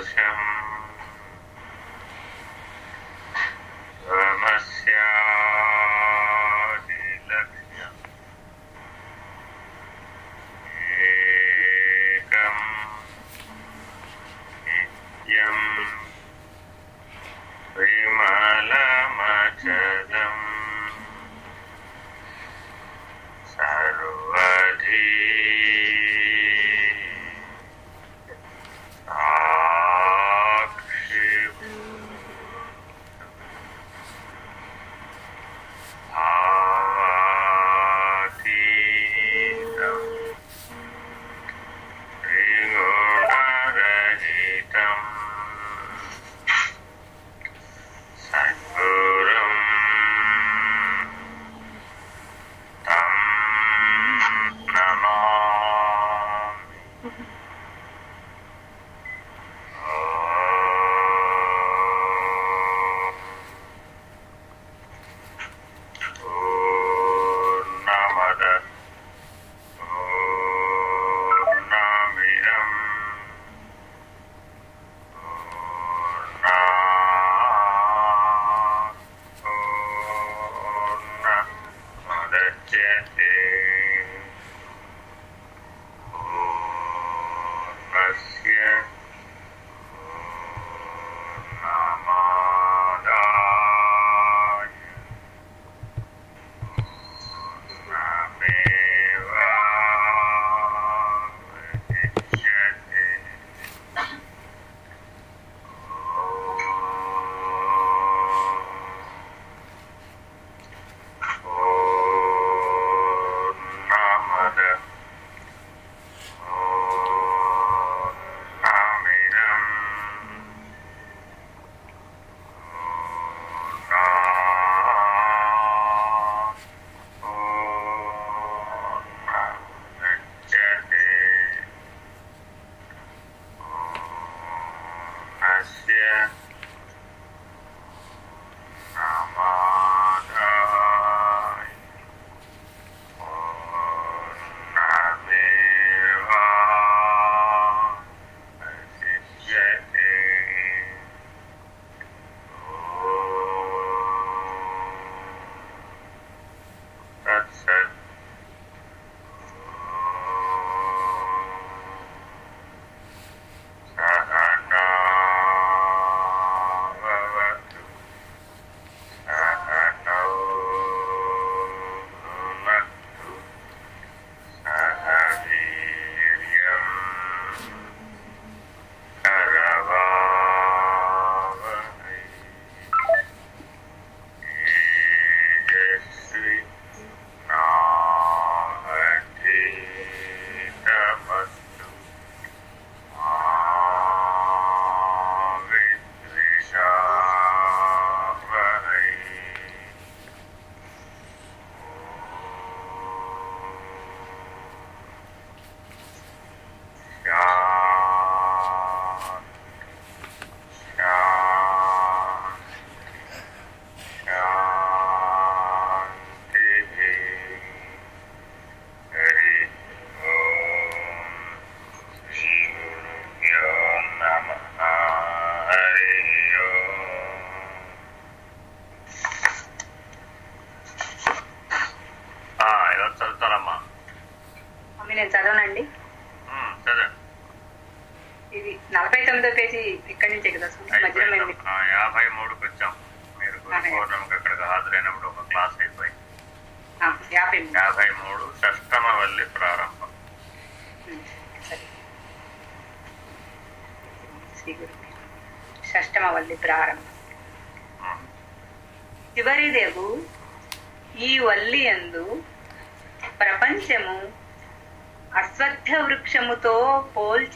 Yeah.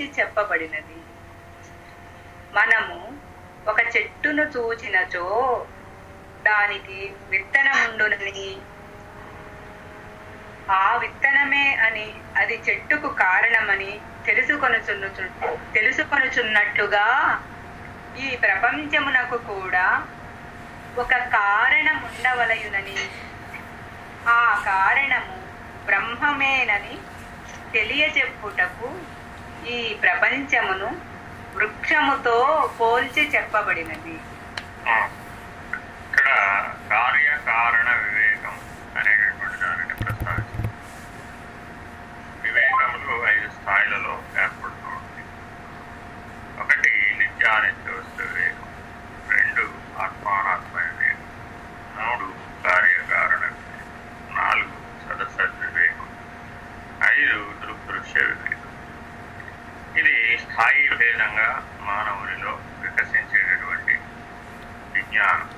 పోల్చి చెప్పబడినది. మనము ఒక చెట్టును చూచినచో దానికి విత్తనముండునని ఆ విత్తనమే అని అది చెట్టుకు కారణమని తెలుసుకొనుచున్న తెలుసుకొనుచున్నట్లుగా ఈ ప్రపంచమునకు కూడా ఒక కారణం ఉండవలయునని. ఆ కారణము బ్రహ్మమేనని తెలియచెప్పుటకు ఈ ప్రపంచమును వృక్షముతో పోల్చి చెప్పబడినది. ఇక్కడ కార్యకారణ వివేకం అనేటటువంటి దానిని ప్రస్తావించారు వివేకములు ఐదు స్థాయిలలో ఏర్పడుతూ ఉంటాయి. ఒకటి నిత్యానిత్య వస్తు వివేకం రెండు ఆత్మానాత్మ వివేకం మూడు కార్యకారణ వివేకం నాలుగు సదసద్ వివేకం ఐదు దృగ్దృశ్య వివేకం ఇది స్థాయి మానవునిలో వికసించేటటువంటి విజ్ఞానం.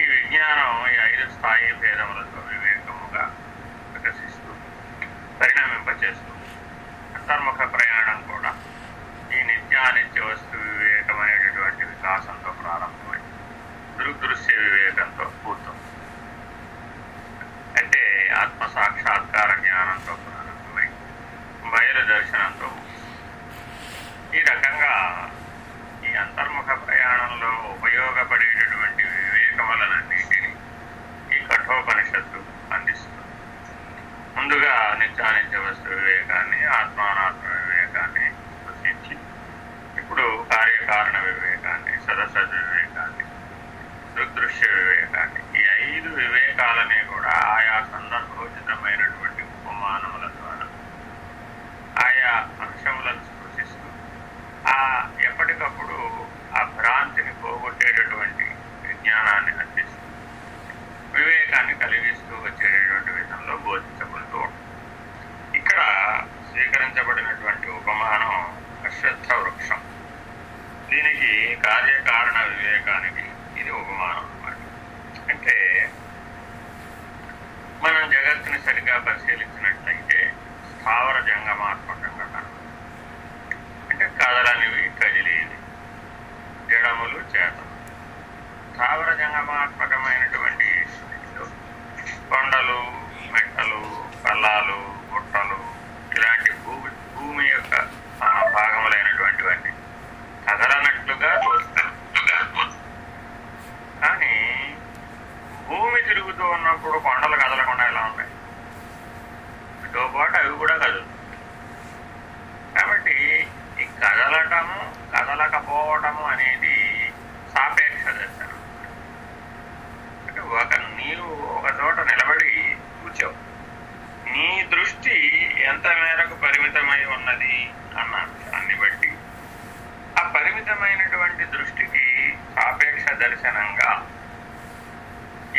ఈ విజ్ఞానం ఈ ఐదు స్థాయి భేదములతో వివేకముగా వికసిస్తూ పరిణమింపచేస్తూ అంతర్ముఖ ప్రయాణం కూడా ఈ నిత్యానిత్య వస్తు వివేకం అనేటటువంటి వికాసంతో ప్రారంభమై దృగ్దృశ్య వివేకంతో పూర్తం. అంటే ఆత్మ సాక్షాత్కార జ్ఞానంతో ప్రారంభమై బయలుదేరి దర్శనంతో ముగిస్తుంది. ఈ రకంగా ఈ అంతర్ముఖ ప్రయాణంలో ఉపయోగపడేటటువంటి వివేకములనన్నింటినీ ఈ కఠోపనిషత్తు అందిస్తుంది. ముందుగా నిత్యానిత్య వస్తు వివేకాన్ని ఆత్మానాత్మ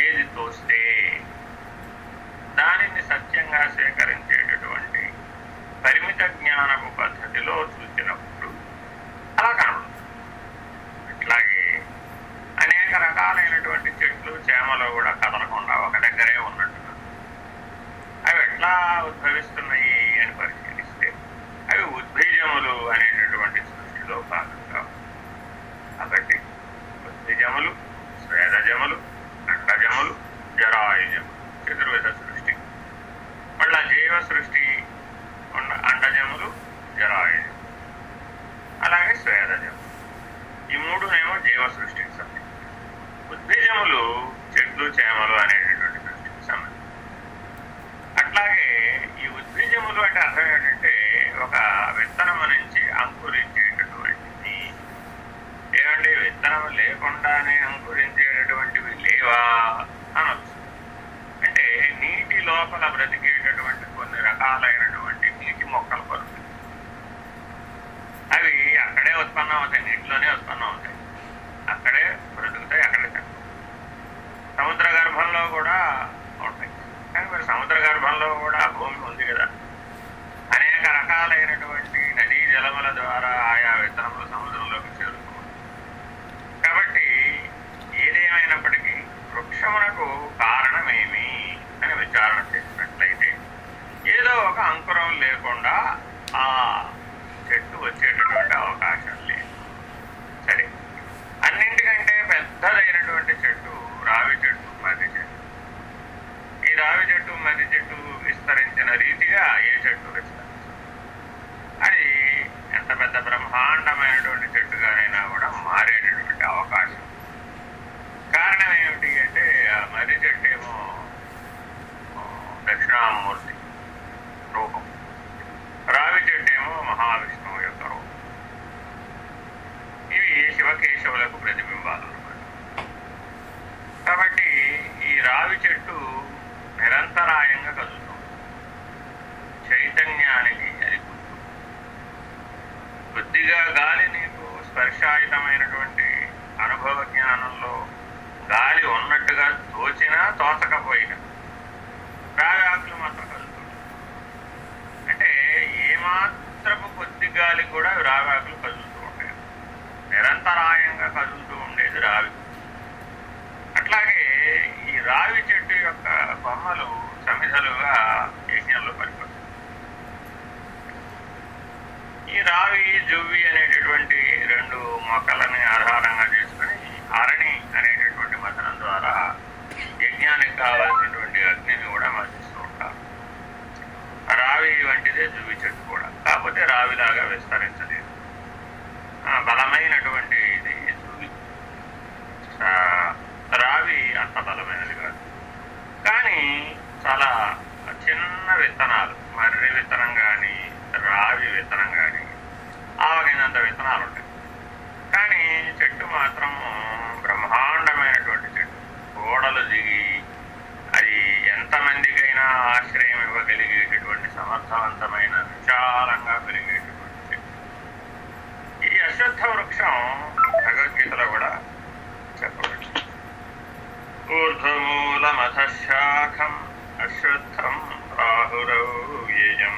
ఏది తోస్తే దానిని సత్యంగా సేకరించేటటువంటి పరిమిత జ్ఞానపు పద్ధతిలో చూసినప్పుడు అలా కనబడుతుంది ఇట్లాగే అనేక రకాలైనటువంటి చెట్లు చేమలు కూడా కదలకుండా ఒక దగ్గరే ఉన్నట్టుగా అవి ఎట్లా ఉద్భవిస్తున్నాయి అని పరిశీలిస్తే అవి ఉద్భీజములు అనేటటువంటి సృష్టిలో భాగం. గుడ్లు చేమలు అనే Ah. బాగా విస్తరించలేదు బలమైనటువంటి ఇది రావి అంత బలమైనది కాదు. కానీ చాలా చిన్న విత్తనాలు మర్రి విత్తనం కానీ రావి విత్తనం కానీ ఆవగినంత విత్తనాలు ఉంటాయి. కానీ చెట్టు మాత్రం బ్రహ్మాండమైనటువంటి చెట్టు. గోడలు దిగి అది ఎంతమందికైనా ఆశ్రయం ఇవ్వగలిగేటటువంటి సమర్థవంతమైన విశాలంగా పెరిగి అశ్వత్థ వృక్షం భగవద్గీతలో కూడా చెప్పవచ్చు ఊర్ధమూలమథ శాఖం అశ్వత్థం రాహురౌయేయం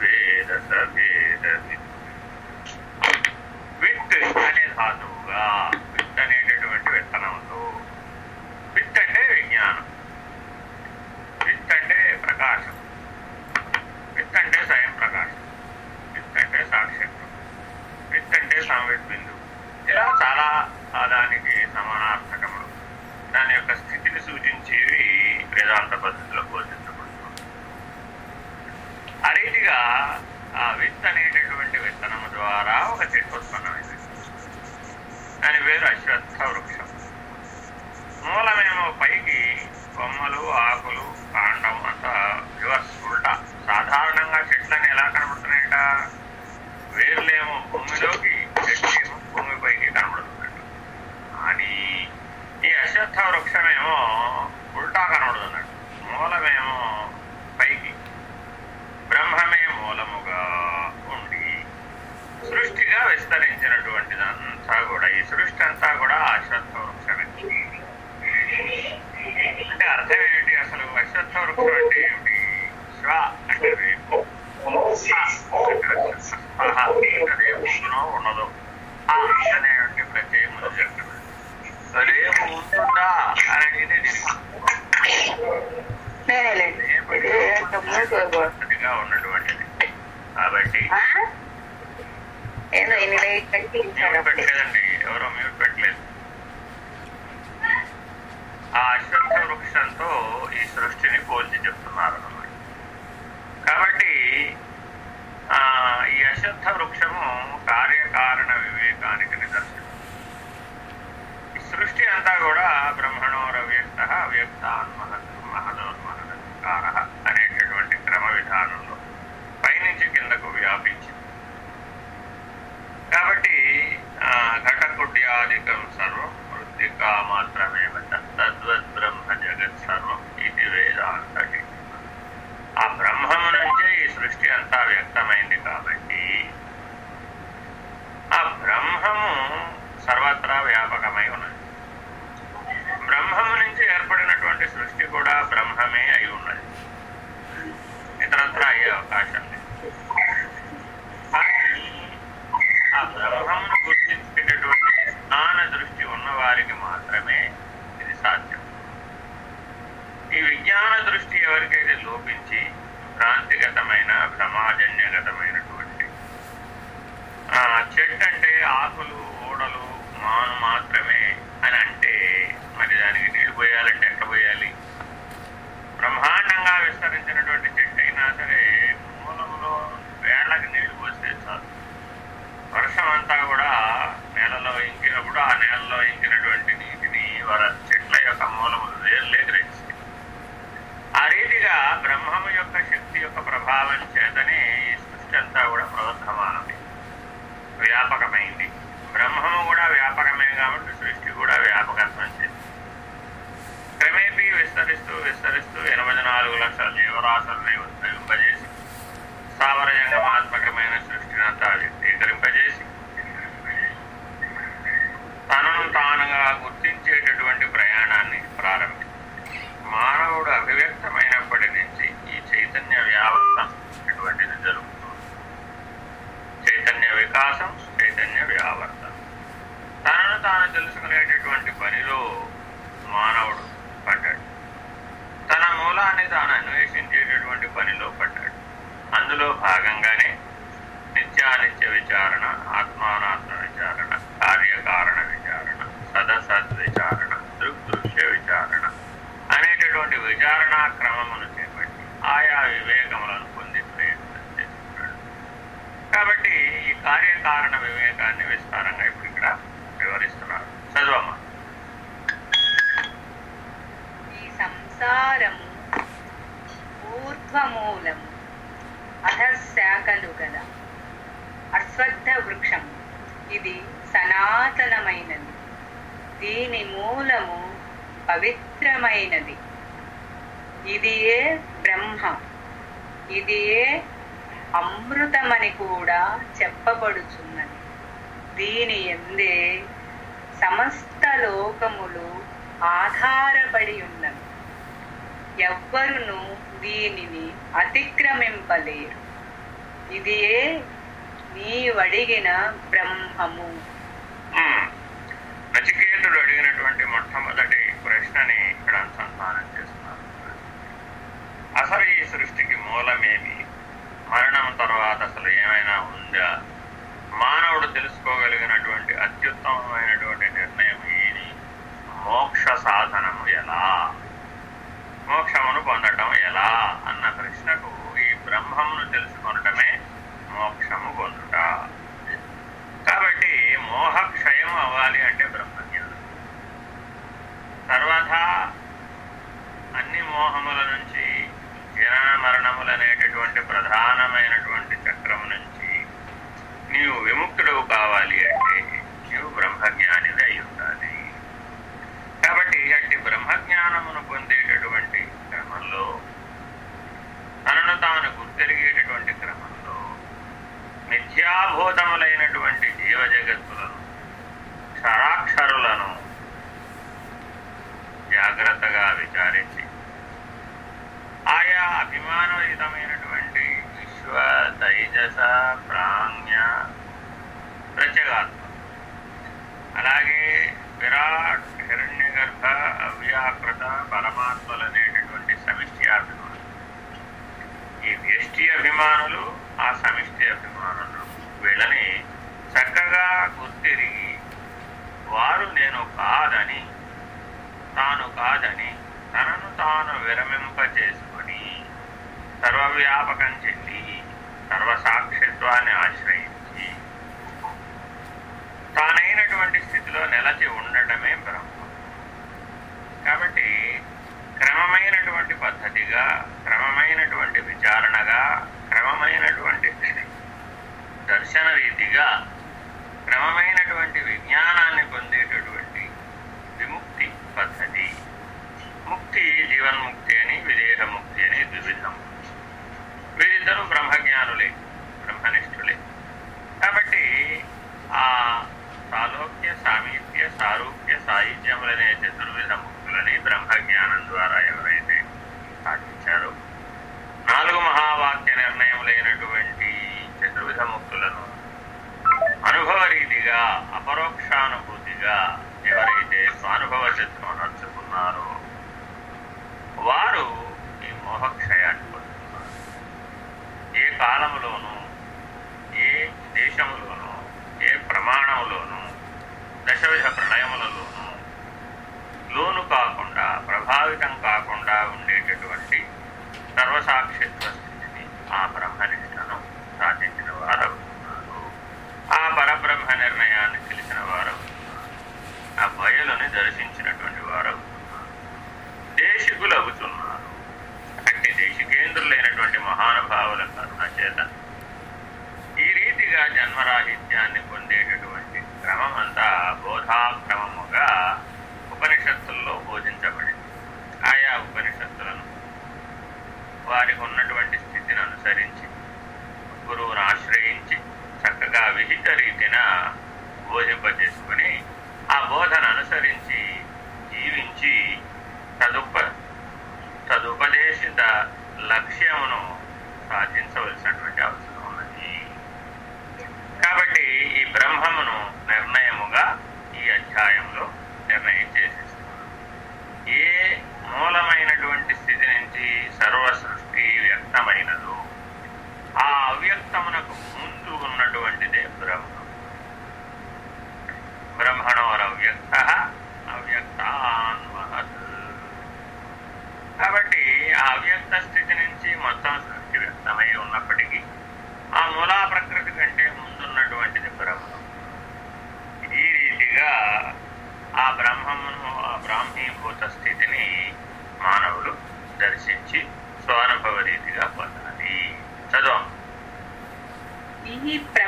వేద సభేద విత్ అనే ధాతువుగా స్థూల తాను అన్వేషించేటటువంటి పనిలో పడ్డాడు అందులో భాగంగానే నిత్యానిత్య విచారణ ఆత్మానాత్మ విచారణ కార్యకారణ విచారణ సదసద్ విచారణ దృగ్దృశ్య విచారణ అనేటటువంటి విచారణా క్రమమును చేపట్టి ఆయా వివేకములను పొంది ప్రయత్నం చేస్తున్నాడు. కాబట్టి ఈ కార్యకారణ వివేకాన్ని విస్తారంగా ఇప్పుడు ఇక్కడ వివరిస్తున్నారు. చదువమ్మా. సంసారము ఊర్ధ్వమూలం. అధశాఖలు గల అశ్వత్థ వృక్షం. ఇది సనాతనమైనది. దీని మూలము పవిత్రమైనది. ఇదియే బ్రహ్మ? ఇదియే అమృతమని కూడా చెప్పబడుచున్నది. దీని ఎందే సమస్త లోకములు ఆధారపడి ఉన్నవి. ఎవ్వరును దీనిని అతిక్రమింపలేరు. ఇదియే నీవడిగిన బ్రహ్మము. నచికేతుడు అడిగినటువంటి మొట్టమొదటి ప్రశ్నని ఇక్కడ అనుసంధానం చేస్తున్నారు అసలు ఈ సృష్టికి మూలమేమి? మరణం తర్వాత అసలు ఏమైనా ఉందా? మానవుడు తెలుసుకోగలిగినటువంటి అత్యుత్తమమైనటువంటి నిర్ణయం ఏది? మోక్ష సాధనము ఎలా? మోక్షమును పొందటం ఎలా? అన్న ప్రశ్నకు ఈ బ్రహ్మమును తెలుసుకొనటమే లక్ష్యమును సాధించవలసినటువంటి అవసరం.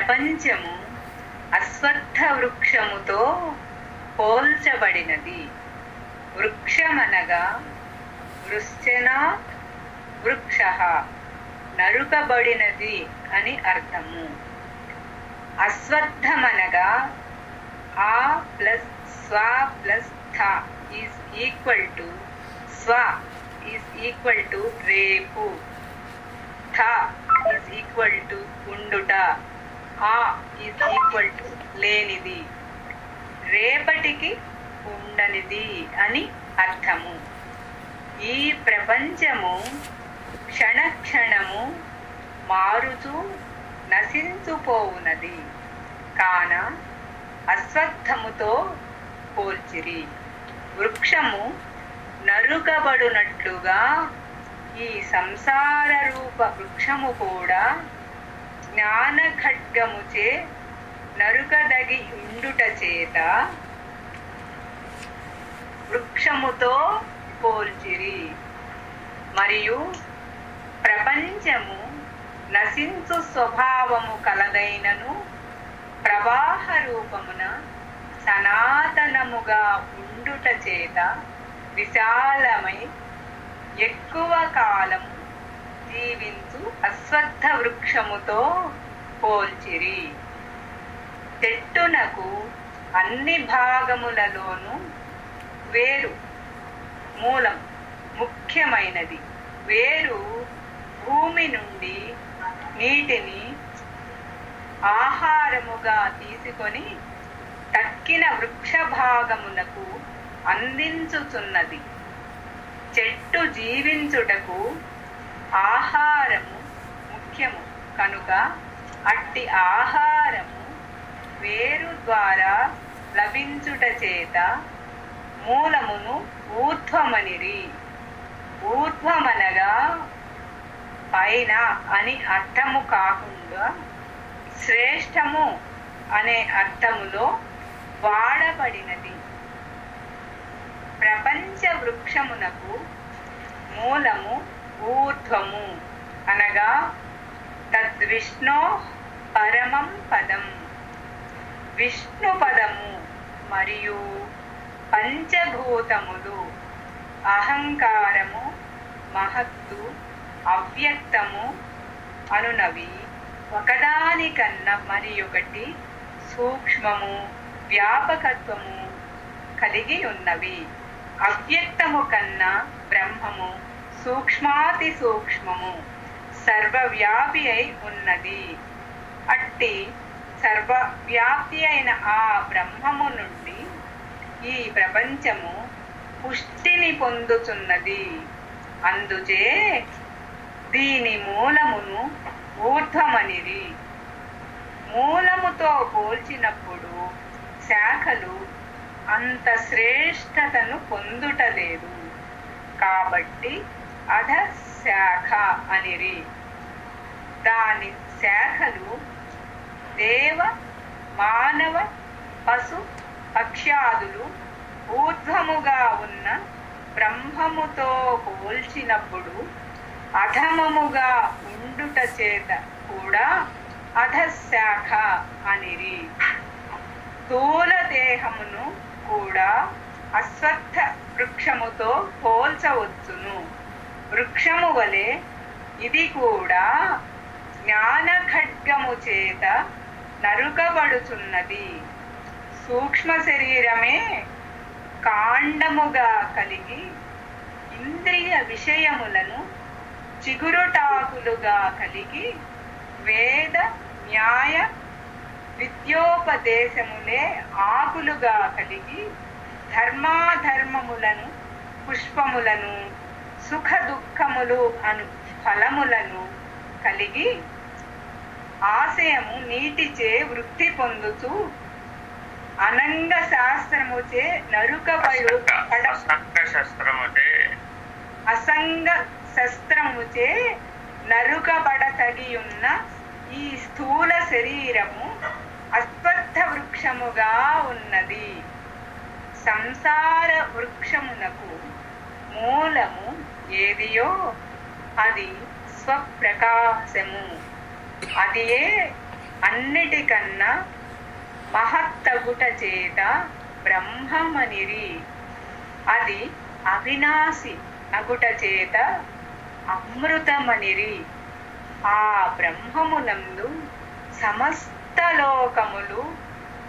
ప్రపంచము అశ్వత్థ వృక్షముతో పోల్చబడినది. వృక్షమనగా వృశ్చన వృక్ష నరుకబడినది అని అర్థము. అశ్వత్థమనగా ఆ ప్లస్ స్వ ప్లస్ థ ఈజ్ ఈక్వల్ టు స్వ ఈజ్ ఈక్వల్ టు రేపు. థ ఈజ్ ఈక్వల్ టు ఉండుట. ఆ ఈజ్ ఈక్వల్ టు లేనిది. రేపటికి ఉండనిది అని అర్థము. ఈ ప్రపంచము క్షణక్షణము మారుతూ నశించుపోవునది. కాన అశ్వత్థముతో పోల్చిరి. వృక్షము నరుకబడునట్లుగా ఈ సంసార రూప వృక్షము కూడా జ్ఞాన ఖడ్గముచే నరుకదగి ఉండుట చేత వృక్షముతో పోల్చిరి. మరియు ప్రపంచము నశించు స్వభావము కలదైనను ప్రవాహ రూపమున సనాతనముగా ఉండుట చేత విశాలమై ఎక్కువ కాలము జీవించు అశ్వత్థ వృక్షముతో పోల్చిరి. చెట్టునకు అన్ని భాగములలోనూ వేరు మూలం ముఖ్యమైనది. వేరు భూమి నుండి నీటిని ఆహారముగా తీసుకొని తక్కిన వృక్ష భాగమునకు అందించుచున్నది. చెట్టు జీవించుటకు ఆహారము ముఖ్యము. కనుక అట్టి ఆహారము వేరు ద్వారా లభించుట చేత మూలమును ఊర్ధ్వమనిరి. ఊర్ధ్వమనగా పైన అని అర్థము కాకుండా శ్రేష్టము అనే అర్థములో వాడబడినది. ప్రపంచ వృక్షమునకు మూలము ఊర్ధ్వము. అనగా తద్విష్ణో పరమం పదం విష్ణు పదము మరియు పంచభూతములు. అహంకారము మహత్తు అవ్యక్తము అనునవి. ఒకదానికన్నా మరి ఒకటి సూక్ష్మము వ్యాపకత్వము కలిగి ఉన్నవి. అవ్యక్తము కన్నా బ్రహ్మము సూక్ష్మాతి సూక్ష్మము సర్వవ్యాపి అయి ఉన్నది. అట్టి సర్వవ్యాప్తి అయిన ఆ బ్రహ్మము నుండి ఈ ప్రపంచము పుష్టిని పొందుతున్నది అందుచే దీని మూలమును ఊర్ధ్వమనిది మూలముతో పోల్చినప్పుడు శాఖలు అంత శ్రేష్టతను పొందుటలేదు. కాబట్టి అధశాఖ అనిరి. దాని శాఖలు దేవ మానవ పశు పక్ష్యాదులు ఊర్ధ్వముగా ఉన్న బ్రహ్మముతో పోల్చినప్పుడు అధమముగా ఉండుట చేత కూడా అధశాఖ అనిరి. స్థూల దేహమును కూడా అశ్వత్థ వృక్షముతో పోల్చవచ్చును. వృక్షము వలె ఇది కూడా జ్ఞాన ఖడ్గము చేత నరుకబడుచున్నది. సూక్ష్మ శరీరమే కాండముగా కలిగి ఇంద్రియ విషయములను చిగురుటాకులుగా కలిగి వేద న్యాయ విద్యోపదేశములే ఆకులుగా కలిగి ధర్మాధర్మములను పుష్పములను సుఖ దుఃఖములు అను ఫలములను కలిగి ఆశయము నీటిచే వృద్ధి పొందుతూ అనంగ శాస్త్రముచే నరుకబడు అసంగ శస్త్రముచే నరుకబడతగియున్న ఈ స్థూల శరీరము అశ్వత్థ వృక్షముగా ఉన్నది. సంసార వృక్షమునకు మూలము ఏదియో అది స్వప్రకాశము. అదియే అన్నిటికన్నా మహత్తగుట చేత బ్రహ్మమనిరి. అది అవినాశి అగుట చేత అమృతమనిరి. ఆ బ్రహ్మమునందు సమస్త లోకములు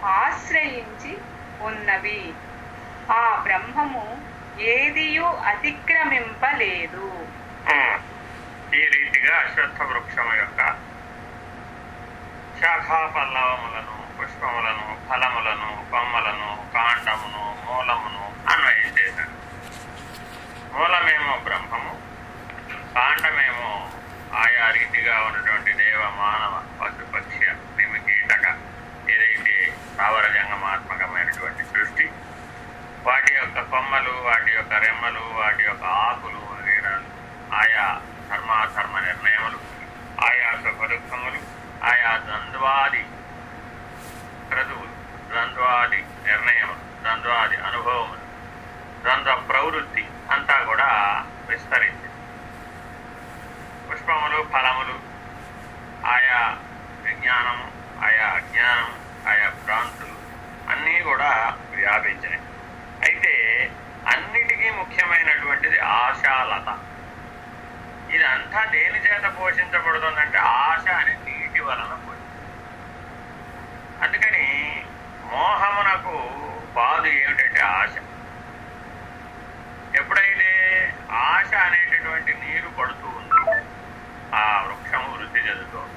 ఆశ్రయించి ఉన్నవి. ఆ బ్రహ్మము ఏదియు అతిక్రమింపలేదు. ఈ రీతిగా అశ్వత్థ వృక్షము యొక్క శాఖా పల్లవములను పుష్పములను ఫలములను కొమ్మలను కాండమును మూలమును అన్వయం చేశాడు మూలమేమో బ్రహ్మము కాండమేమో ఆయా రీతిగా ఉన్నటువంటి దేవ మానవ పశు పక్షి క్రిమి కీటక ఏదైతే స్థావర జంగమాత్మకమైనటువంటి సృష్టి వాటి యొక్క కొమ్మలు వాటి కరెమ్మలు వాటి యొక్క ఆకులు ఆయా ధర్మాధర్మ నిర్ణయములు ఆయా సుఖదుఖములు ఆయా ద్వంద్వాది క్రతువులు ద్వంద్వాది నిర్ణయములు ద్వంద్వాది అనుభవములు ద్వంద్వ ప్రవృత్తి అంతా కూడా విస్తరించింది. పుష్పములు ఫలములు ఆయా విజ్ఞానము ఆయా అజ్ఞానం ఆయా భ్రాంతులు అన్నీ కూడా వ్యాపించినాయి ముఖ్యమైనటువంటిది ఆశాలత. ఇదంతా దేని చేత పోషించబడుతుందంటే ఆశ అనే నీటి వలన అందుకని మోహమునకు బాధ ఏమిటంటే ఆశ. ఎప్పుడైతే ఆశ అనేటటువంటి నీరు పడుతూ ఉందో ఆ వృక్షము వృద్ధి చెందుతోంది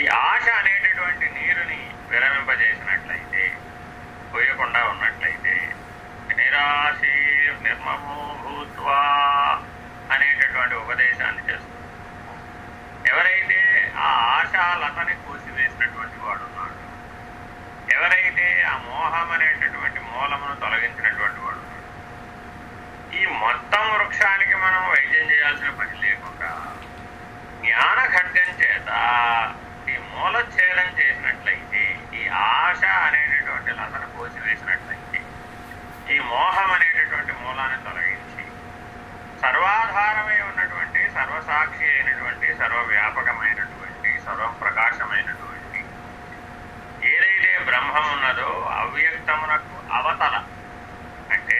ఈ ఆశ అనేటటువంటి నీరుని విరమింపజేసినట్లయితే పోయకుండా ఉన్న నిర్మమో భూత్వా అనేటటువంటి ఉపదేశాన్ని చేస్తుంది. ఎవరైతే ఆ ఆశాలతని కోసివేసినటువంటి వాడు ఉన్నాడు ఎవరైతే ఆ మోహం అనేటటువంటి మూలమును తొలగించినటువంటి వాడు ఈ మొత్తం వృక్షానికి మనం వైద్యం చేయాల్సిన పని లేకుండా జ్ఞాన ఖడ్గం చేత ఈ మూలఛేదం చేసినట్లయితే ఈ ఆశ అనేటటువంటి లతను కోసివేసినట్లయితే ఈ మోహం అనేటటువంటి మూలాన్ని తొలగించి సర్వాధారమై ఉన్నటువంటి సర్వసాక్షి అయినటువంటి సర్వవ్యాపకమైనటువంటి సర్వప్రకాశమైనటువంటి ఏదైతే బ్రహ్మం ఉన్నదో అవ్యక్తమునకు అవతల అంటే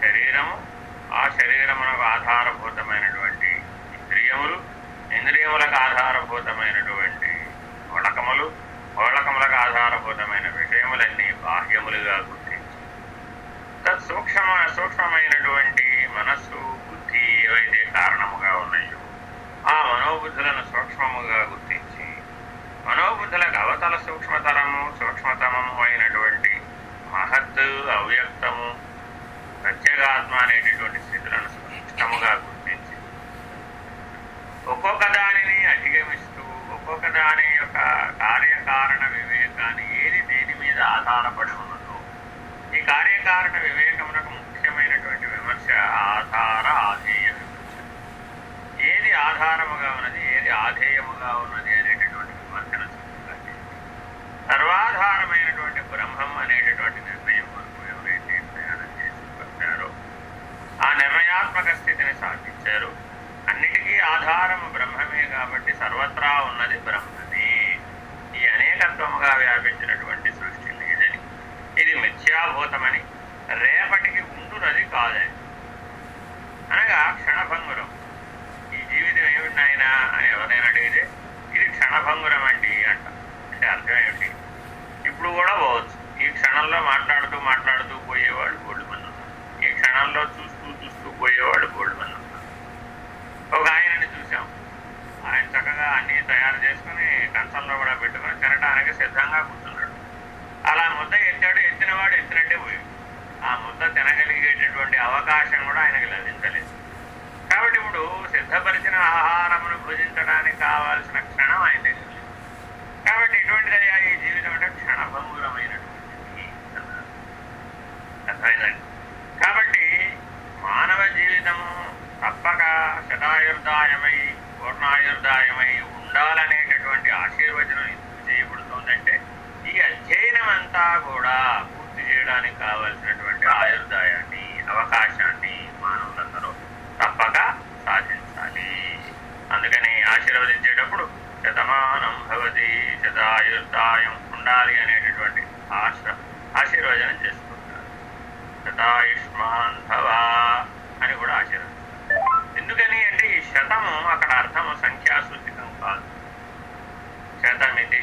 శరీరము ఆ శరీరమునకు ఆధారభూతమైనటువంటి ఇంద్రియములు ఇంద్రియములకు ఆధారభూతమైనటువంటి వళకములు వళకములకు ఆధారభూతమైన విషయములన్నీ బాహ్యములుగా గుర్తించి తత్సూక్ష్మ సూక్ష్మమైనటువంటి మనస్సు బుద్ధి ఏవైతే కారణముగా ఉన్నాయో ఆ మనోబుద్ధులను సూక్ష్మముగా గుర్తించి మనోబుద్ధులకు అవతల సూక్ష్మతరము సూక్ష్మతమము అయినటువంటి మహత్ అవ్యక్తము ప్రత్యేగాత్మ అనేటటువంటి స్థితులను స్పష్టముగా గుర్తించి ఒక్కొక్క దానిని అధిగమిస్తూ ఒక్కొక్క దాని యొక్క కార్యకారణ వివేకాన్ని ఏది దేని మీద ఆధారపడి కార్యకారణ వివేకమునకు ముఖ్యమైనటువంటి విమర్శ ఆధార ఆధేయ. విమర్శ ఏది ఆధారముగా ఉన్నది ఏది ఆధేయముగా ఉన్నది అనేటటువంటి విమర్శన సర్వాధారమైనటువంటి బ్రహ్మం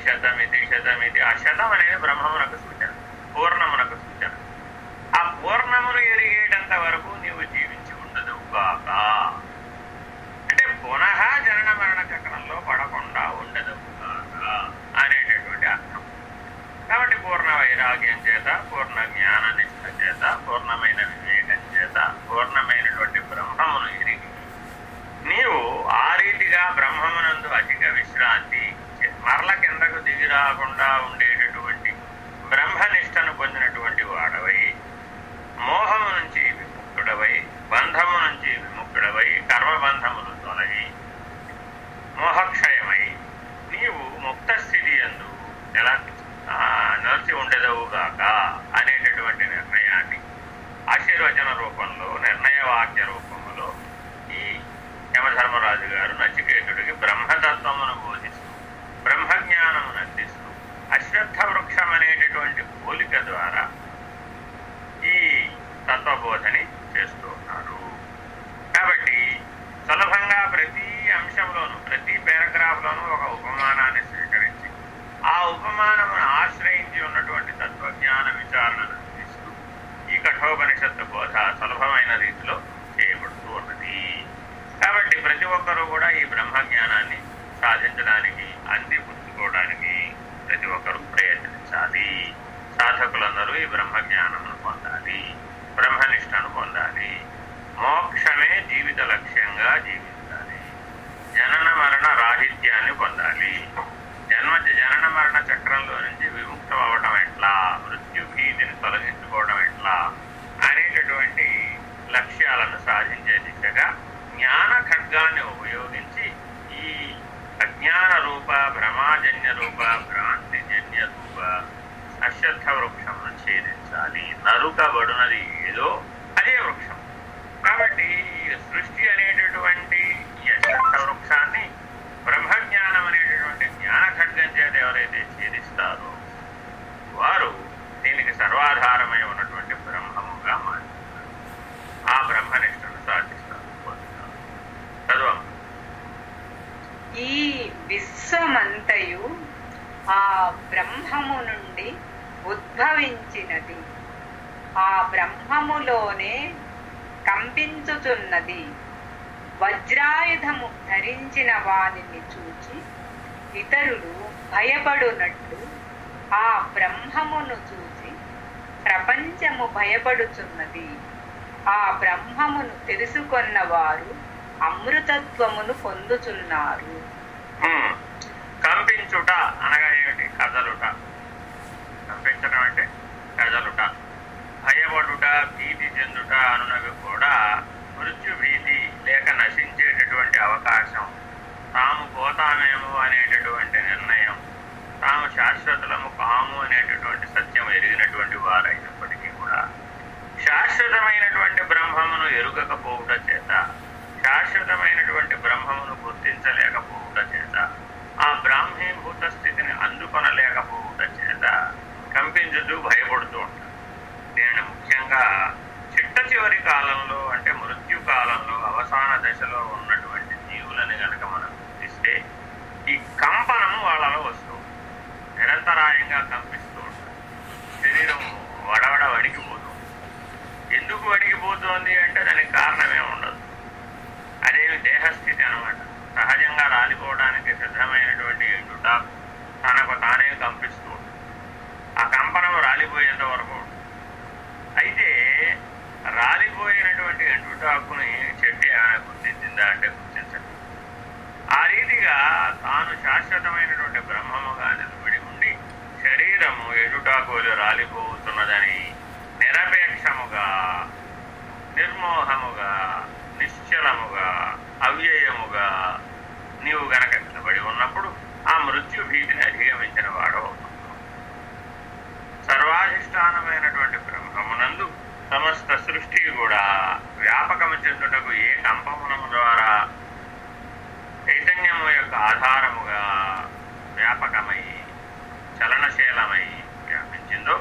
शाता मिळते शाता मिळते आशाला मैं ప్రభుత్వమును పొందుచున్నారు చెందుటకు ఏ కంపమునము ద్వారా చైతన్యము యొక్క ఆధారముగా వ్యాపకమై చలనశీలమై వ్యాపించిందో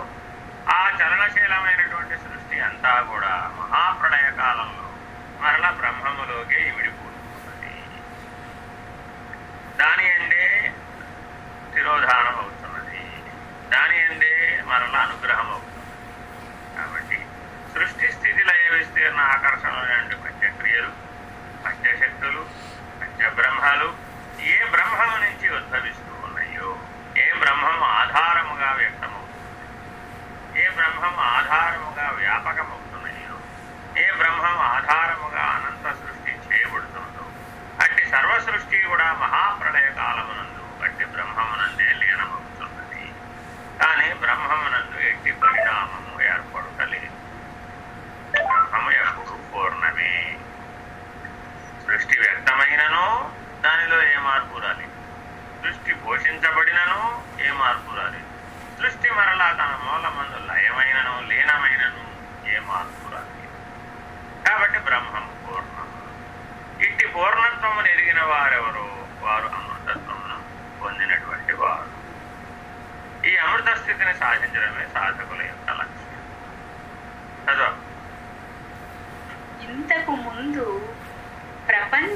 ఆ చలనశీలమైనటువంటి సృష్టి అంతా కూడా మహాప్రళయ కాలంలో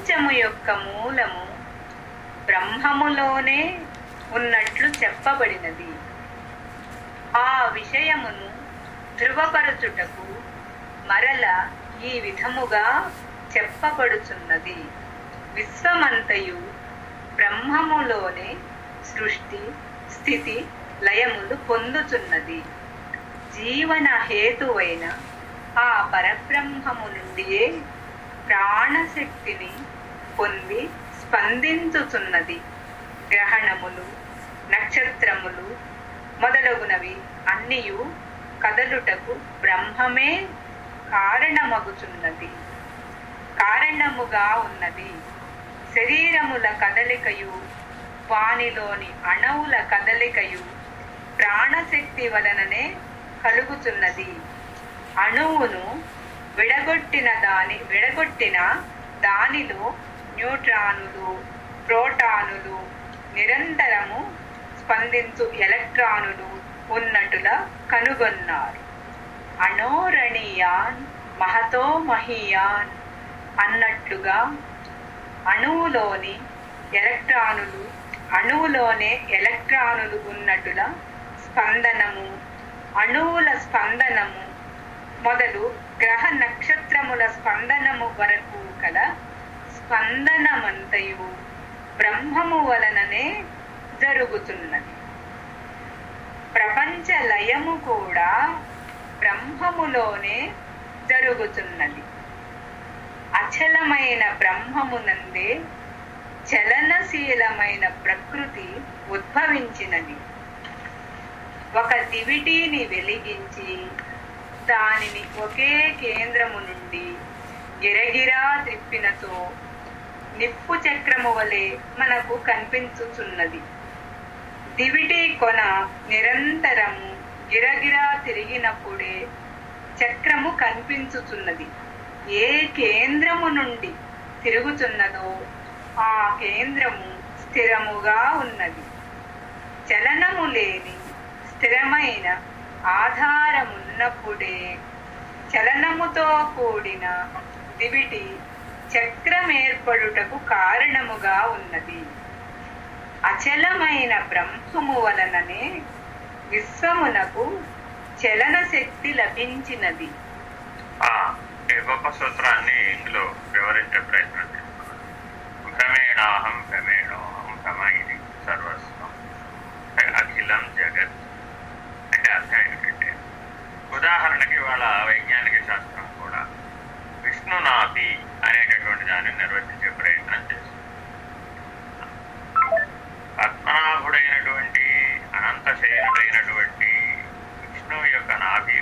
ప్రపంచము యొక్క మూలము బ్రహ్మములోనే ఉన్నట్లు చెప్పబడినది. ఆ విషయమును ధృవపరచుటకు మరల ఈ విధముగా చెప్పబడుచున్నది. విశ్వమంతయు బ్రహ్మములోనే సృష్టి స్థితి లయములు పొందుచున్నది. జీవన హేతువైన ఆ పరబ్రహ్మము నుండియే ప్రాణశక్తిని పొంది స్పందించుతున్నది గ్రహణములు నక్షత్రములు మొదలగునవి అన్నీ కదలుటకు బ్రహ్మమే కారణమగుచున్నది. కారణముగా ఉన్నది. శరీరముల కదలికయు వానిలోని అణువుల కదలికయు ప్రాణశక్తి వలననే కలుగుతున్నది అణువును విడగొట్టిన దాని విడగొట్టిన దానిలో న్యూట్రానులు ప్రోటానులు నిరంతరము స్పందించు ఎలక్ట్రానులు ఉన్నట్టులా కనుగొన్నారు. అణోరణీయాన్ మహతో మహీయాన్ అన్నట్లుగా అణువులోని ఎలక్ట్రానులు అణువులోనే ఎలక్ట్రానులు ఉన్నట్టుల స్పందనము అణువుల స్పందనము మొదలు గ్రహ నక్షత్రముల స్పందనము వరకు కల స్పందనమంతయు బ్రహ్మము వలననే జరుగుతున్నది. ప్రపంచ లయము కూడా బ్రహ్మములోనే జరుగుతున్నది. అచలమైన బ్రహ్మమునందే చలనశీలమైన ప్రకృతి ఉద్భవించినది. ఒక దివిటీని వెలిగించి దానిని ఒకే కేంద్రము నుండి గిరగిరా త్రిప్పినతో నిప్పు చక్రము వలె మనకు కనిపించుచున్నది. దివిటి కొన నిరంతరము గిరగిరా తిరిగినప్పుడే చక్రము కనిపించుచున్నది. ఏ కేంద్రము నుండి తిరుగుతున్నదో ఆ కేంద్రము స్థిరముగా ఉన్నది. చలనము లేని స్థిరమైన ఆధారమున్నప్పుడే చలనముతో కూడిన దివిటి చక్రం ఏర్పడుటకు కారణముగా ఉన్నది. అచలమైన బ్రహ్మము వలననే విశ్వమునకు చలన శక్తి లభించినది. ఆ, గొప్ప సూత్రాన్ని ఇందులో వివరించే ప్రయత్నం చేస్తున్నాను. భ్రమేణాహం భ్రమేణోహం భ్రమ ఇది సర్వస్వం అఖిలం జగత్. అంటే అర్థం ఏంటంటే ఉదాహరణకి వాళ్ళ వైజ్ఞానిక శాస్త్రం. విష్ణునాభి అనేటటువంటి దాన్ని నిర్వచించే ప్రయత్నం చేస్తుంది. పద్మనాభుడైనటువంటి అనంత శయనుడైనటువంటి విష్ణువు యొక్క నాభి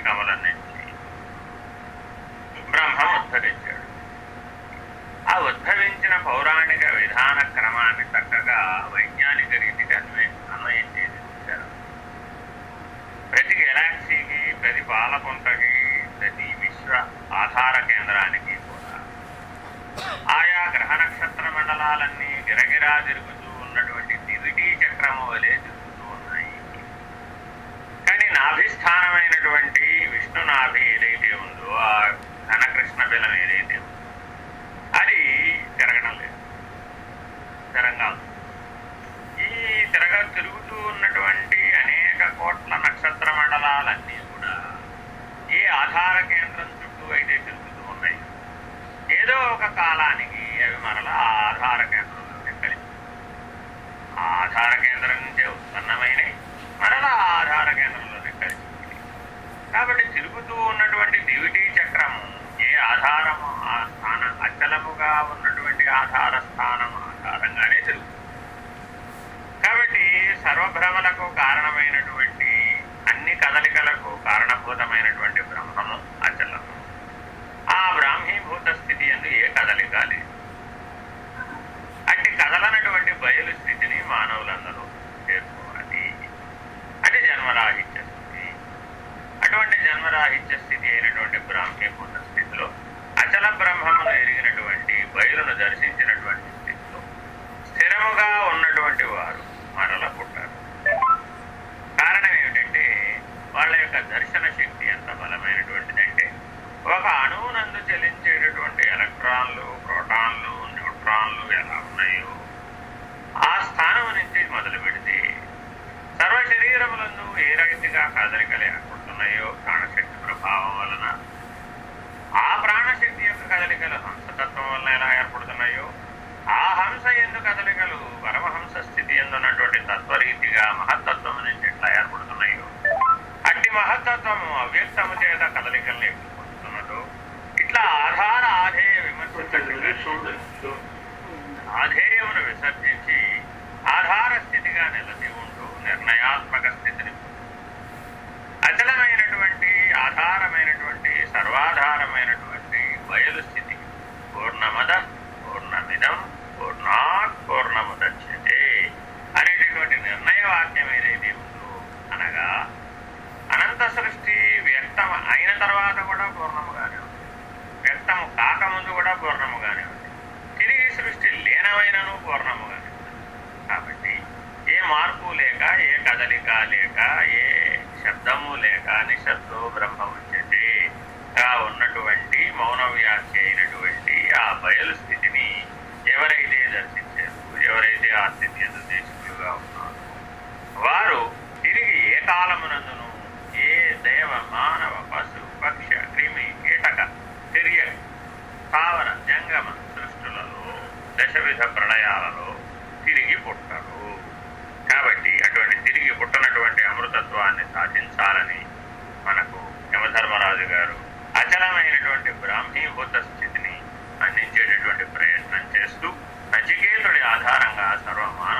ఎందు దేశకులుగా ఉన్నారు వారు తిరిగి ఏ కాలమునందును ఏ దైవ మానవ పశు పక్ష క్రిమి కీటక తిరిగి కావన జంగమ సృష్టిలలో దశవిధ ప్రళయాలలో తిరిగి పుట్టరు. కాబట్టి అటువంటి తిరిగి పుట్టనటువంటి అమృతత్వాన్ని సాధించాలని మనకు యమధర్మరాజు గారు అచలమైనటువంటి బ్రాహ్మీభూత స్థితిని అందించేటటువంటి ప్రయత్నం చేస్తూ hasta luego. ¿eh?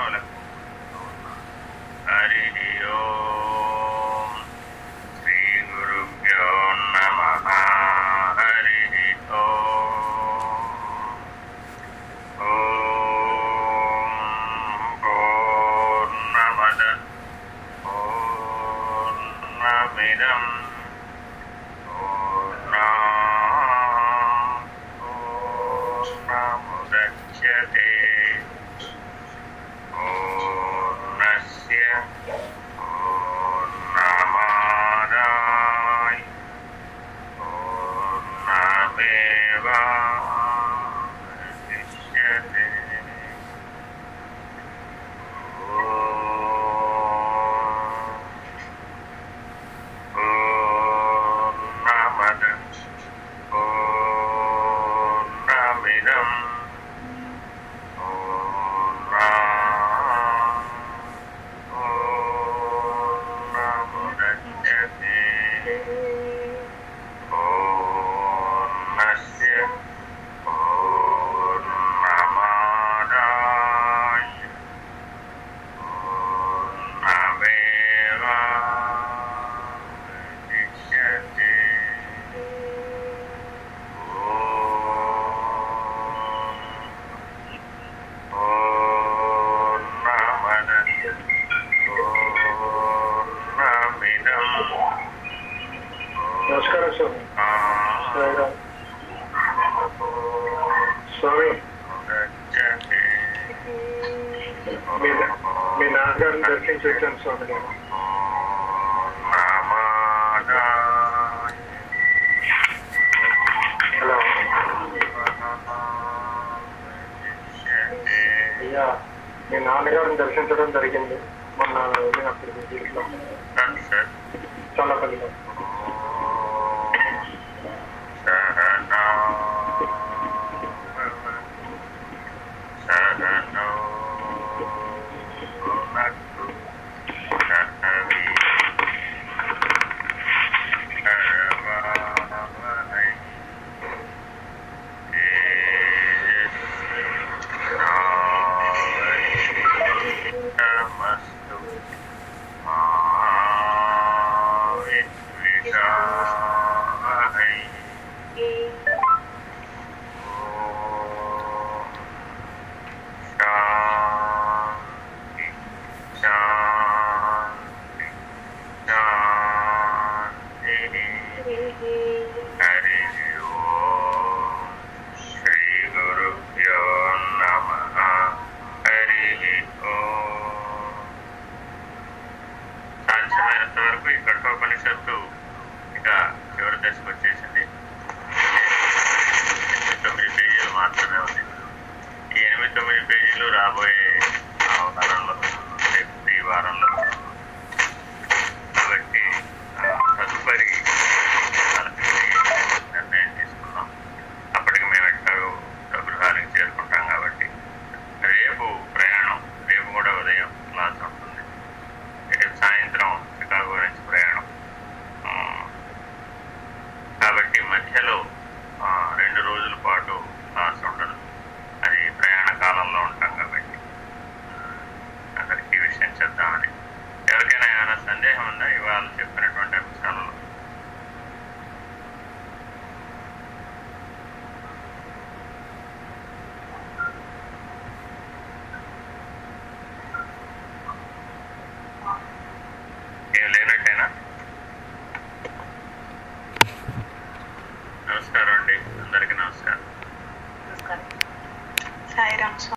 Thank you.